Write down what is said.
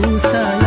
不在